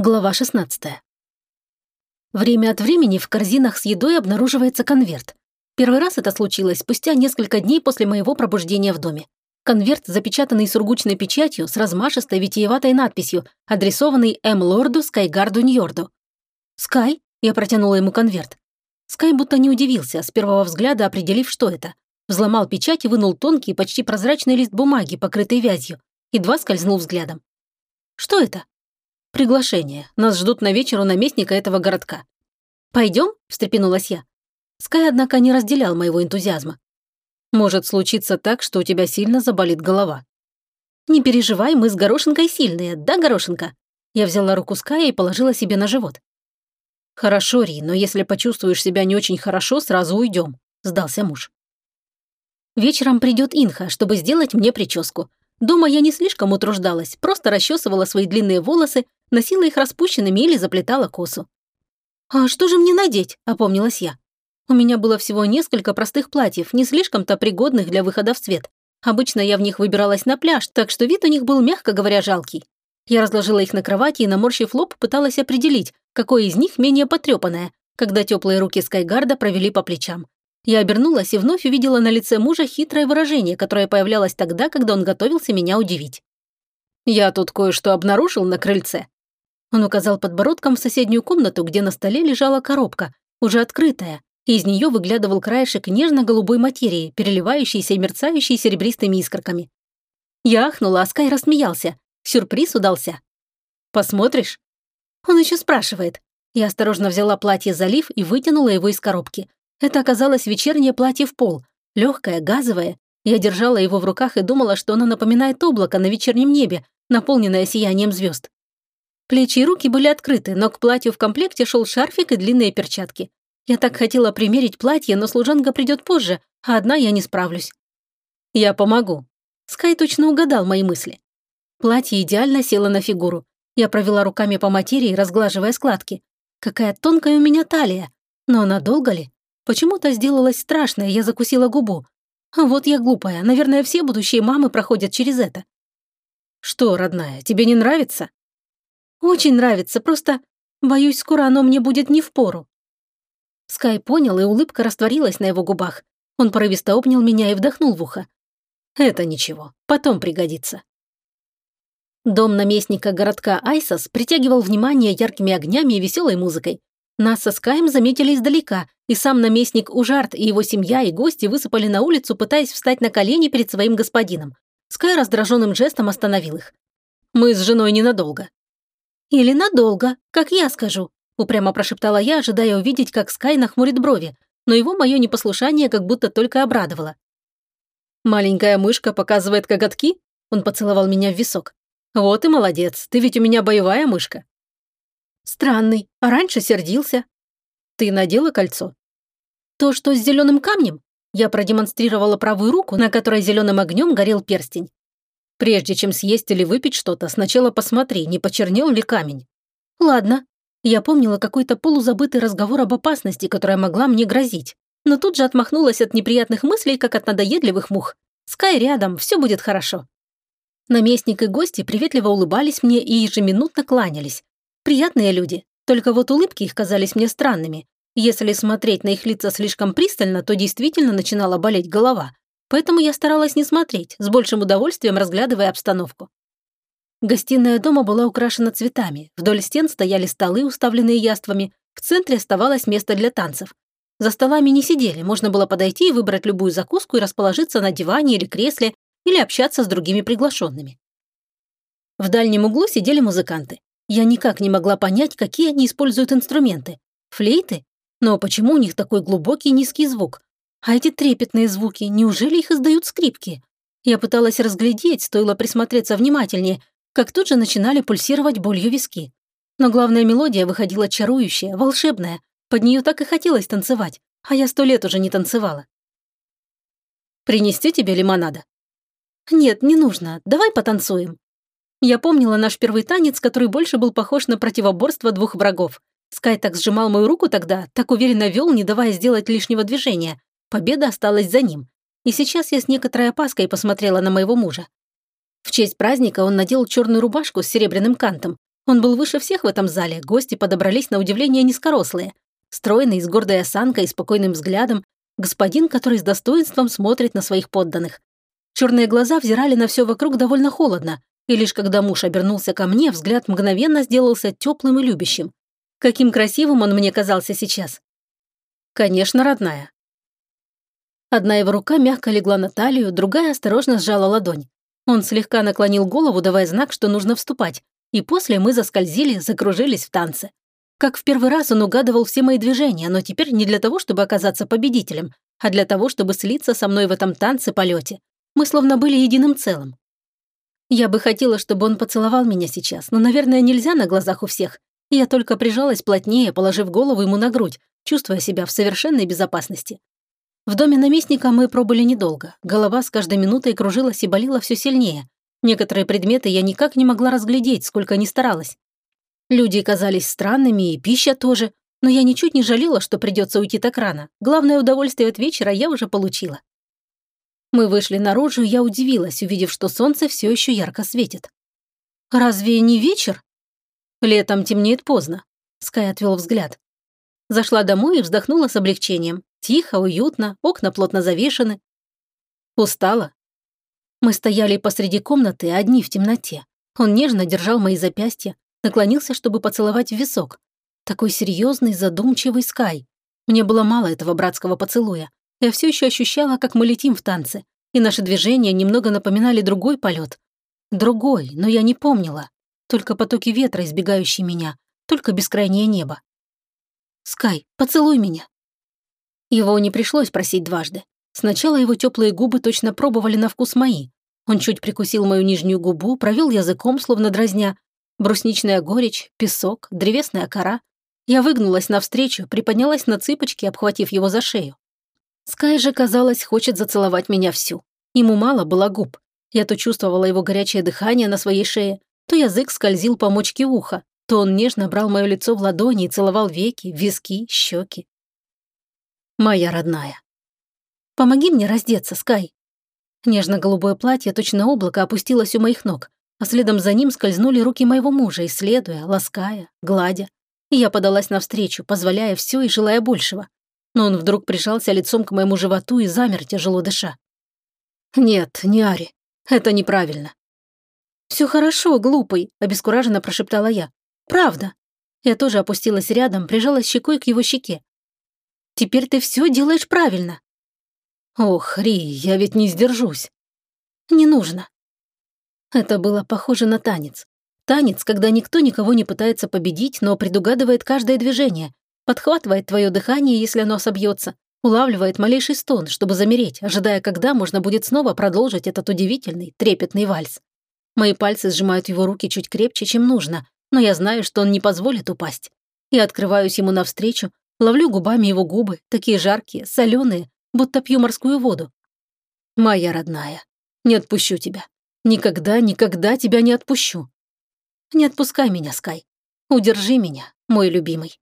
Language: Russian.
Глава 16. Время от времени в корзинах с едой обнаруживается конверт. Первый раз это случилось спустя несколько дней после моего пробуждения в доме. Конверт, запечатанный сургучной печатью с размашистой витиеватой надписью, адресованный М. Лорду Скайгарду Ньорду. «Скай?» – я протянула ему конверт. Скай будто не удивился, с первого взгляда определив, что это. Взломал печать и вынул тонкий, почти прозрачный лист бумаги, покрытый вязью. Едва скользнул взглядом. «Что это?» «Приглашение. Нас ждут на вечер у наместника этого городка». «Пойдем?» – встрепенулась я. Скай, однако, не разделял моего энтузиазма. «Может случиться так, что у тебя сильно заболит голова». «Не переживай, мы с Горошинкой сильные, да, Горошинка?» Я взяла руку Ская и положила себе на живот. «Хорошо, Ри, но если почувствуешь себя не очень хорошо, сразу уйдем», – сдался муж. Вечером придет Инха, чтобы сделать мне прическу. Дома я не слишком утруждалась, просто расчесывала свои длинные волосы, носила их распущенными или заплетала косу. «А что же мне надеть?» – опомнилась я. У меня было всего несколько простых платьев, не слишком-то пригодных для выхода в свет. Обычно я в них выбиралась на пляж, так что вид у них был, мягко говоря, жалкий. Я разложила их на кровати и, наморщив лоб, пыталась определить, какое из них менее потрепанное, когда теплые руки Скайгарда провели по плечам. Я обернулась и вновь увидела на лице мужа хитрое выражение, которое появлялось тогда, когда он готовился меня удивить. «Я тут кое-что обнаружил на крыльце». Он указал подбородком в соседнюю комнату, где на столе лежала коробка, уже открытая, и из нее выглядывал краешек нежно-голубой материи, переливающийся и мерцающий серебристыми искорками. Я ахнула, а Скай рассмеялся. Сюрприз удался. «Посмотришь?» Он еще спрашивает. Я осторожно взяла платье залив и вытянула его из коробки. Это оказалось вечернее платье в пол, легкое, газовое. Я держала его в руках и думала, что оно напоминает облако на вечернем небе, наполненное сиянием звезд. Плечи и руки были открыты, но к платью в комплекте шел шарфик и длинные перчатки. Я так хотела примерить платье, но служанка придет позже, а одна я не справлюсь. Я помогу. Скай точно угадал мои мысли. Платье идеально село на фигуру. Я провела руками по материи, разглаживая складки. Какая тонкая у меня талия. Но надолго ли? Почему-то сделалось страшно, я закусила губу. А вот я глупая, наверное, все будущие мамы проходят через это. Что, родная, тебе не нравится? Очень нравится, просто боюсь, скоро оно мне будет не впору. Скай понял, и улыбка растворилась на его губах. Он порывисто обнял меня и вдохнул в ухо. Это ничего, потом пригодится. Дом наместника городка Айсос притягивал внимание яркими огнями и веселой музыкой. Нас со Скаем заметили издалека, и сам наместник Ужарт и его семья и гости высыпали на улицу, пытаясь встать на колени перед своим господином. Скай раздраженным жестом остановил их. «Мы с женой ненадолго». «Или надолго, как я скажу», упрямо прошептала я, ожидая увидеть, как Скай нахмурит брови, но его мое непослушание как будто только обрадовало. «Маленькая мышка показывает коготки?» Он поцеловал меня в висок. «Вот и молодец, ты ведь у меня боевая мышка». «Странный, а раньше сердился». «Ты надела кольцо?» «То, что с зеленым камнем?» Я продемонстрировала правую руку, на которой зеленым огнем горел перстень. «Прежде чем съесть или выпить что-то, сначала посмотри, не почернел ли камень». «Ладно». Я помнила какой-то полузабытый разговор об опасности, которая могла мне грозить. Но тут же отмахнулась от неприятных мыслей, как от надоедливых мух. «Скай рядом, все будет хорошо». Наместник и гости приветливо улыбались мне и ежеминутно кланялись, Приятные люди, только вот улыбки их казались мне странными. Если смотреть на их лица слишком пристально, то действительно начинала болеть голова. Поэтому я старалась не смотреть, с большим удовольствием разглядывая обстановку. Гостиная дома была украшена цветами, вдоль стен стояли столы, уставленные яствами, в центре оставалось место для танцев. За столами не сидели, можно было подойти и выбрать любую закуску и расположиться на диване или кресле, или общаться с другими приглашенными. В дальнем углу сидели музыканты. Я никак не могла понять, какие они используют инструменты. Флейты? Но почему у них такой глубокий низкий звук? А эти трепетные звуки, неужели их издают скрипки? Я пыталась разглядеть, стоило присмотреться внимательнее, как тут же начинали пульсировать болью виски. Но главная мелодия выходила чарующая, волшебная. Под нее так и хотелось танцевать, а я сто лет уже не танцевала. «Принести тебе лимонада?» «Нет, не нужно. Давай потанцуем», я помнила наш первый танец, который больше был похож на противоборство двух врагов. Скай так сжимал мою руку тогда, так уверенно вел, не давая сделать лишнего движения. Победа осталась за ним. И сейчас я с некоторой опаской посмотрела на моего мужа. В честь праздника он надел черную рубашку с серебряным кантом. Он был выше всех в этом зале, гости подобрались на удивление низкорослые. Стройный, с гордой осанкой и спокойным взглядом, господин, который с достоинством смотрит на своих подданных. Черные глаза взирали на все вокруг довольно холодно, и лишь когда муж обернулся ко мне, взгляд мгновенно сделался теплым и любящим. Каким красивым он мне казался сейчас. Конечно, родная. Одна его рука мягко легла на талию, другая осторожно сжала ладонь. Он слегка наклонил голову, давая знак, что нужно вступать, и после мы заскользили, закружились в танце. Как в первый раз он угадывал все мои движения, но теперь не для того, чтобы оказаться победителем, а для того, чтобы слиться со мной в этом танце-полете. Мы словно были единым целым. Я бы хотела, чтобы он поцеловал меня сейчас, но, наверное, нельзя на глазах у всех. Я только прижалась плотнее, положив голову ему на грудь, чувствуя себя в совершенной безопасности. В доме наместника мы пробыли недолго. Голова с каждой минутой кружилась и болела все сильнее. Некоторые предметы я никак не могла разглядеть, сколько ни старалась. Люди казались странными, и пища тоже, но я ничуть не жалела, что придется уйти так рано. Главное удовольствие от вечера я уже получила. Мы вышли наружу, и я удивилась, увидев, что солнце все еще ярко светит. «Разве не вечер?» «Летом темнеет поздно», — Скай отвел взгляд. Зашла домой и вздохнула с облегчением. Тихо, уютно, окна плотно завешены. Устала, мы стояли посреди комнаты, одни в темноте. Он нежно держал мои запястья, наклонился, чтобы поцеловать в висок. Такой серьезный, задумчивый Скай. Мне было мало этого братского поцелуя. Я все еще ощущала, как мы летим в танце, и наши движения немного напоминали другой полет. Другой, но я не помнила. Только потоки ветра, избегающие меня, только бескрайнее небо. «Скай, поцелуй меня». Его не пришлось просить дважды. Сначала его теплые губы точно пробовали на вкус мои. Он чуть прикусил мою нижнюю губу, провел языком, словно дразня. Брусничная горечь, песок, древесная кора. Я выгнулась навстречу, приподнялась на цыпочки, обхватив его за шею. Скай же, казалось, хочет зацеловать меня всю. Ему мало было губ. Я то чувствовала его горячее дыхание на своей шее, то язык скользил по мочке уха, то он нежно брал мое лицо в ладони и целовал веки, виски, щеки. Моя родная. Помоги мне раздеться, Скай». Нежно-голубое платье, точно облако, опустилось у моих ног, а следом за ним скользнули руки моего мужа, исследуя, лаская, гладя. И я подалась навстречу, позволяя все и желая большего. Но он вдруг прижался лицом к моему животу и замер, тяжело дыша. «Нет, не Ари, это неправильно». «Все хорошо, глупый», — обескураженно прошептала я. «Правда». Я тоже опустилась рядом, прижалась щекой к его щеке. «Теперь ты все делаешь правильно». «Ох, Ри, я ведь не сдержусь». «Не нужно». Это было похоже на танец. Танец, когда никто никого не пытается победить, но предугадывает каждое движение, подхватывает твое дыхание, если оно собьется, улавливает малейший стон, чтобы замереть, ожидая, когда можно будет снова продолжить этот удивительный, трепетный вальс. Мои пальцы сжимают его руки чуть крепче, чем нужно, но я знаю, что он не позволит упасть. Я открываюсь ему навстречу, ловлю губами его губы, такие жаркие, соленые, будто пью морскую воду. Моя родная, не отпущу тебя. Никогда, никогда тебя не отпущу. Не отпускай меня, Скай. Удержи меня, мой любимый.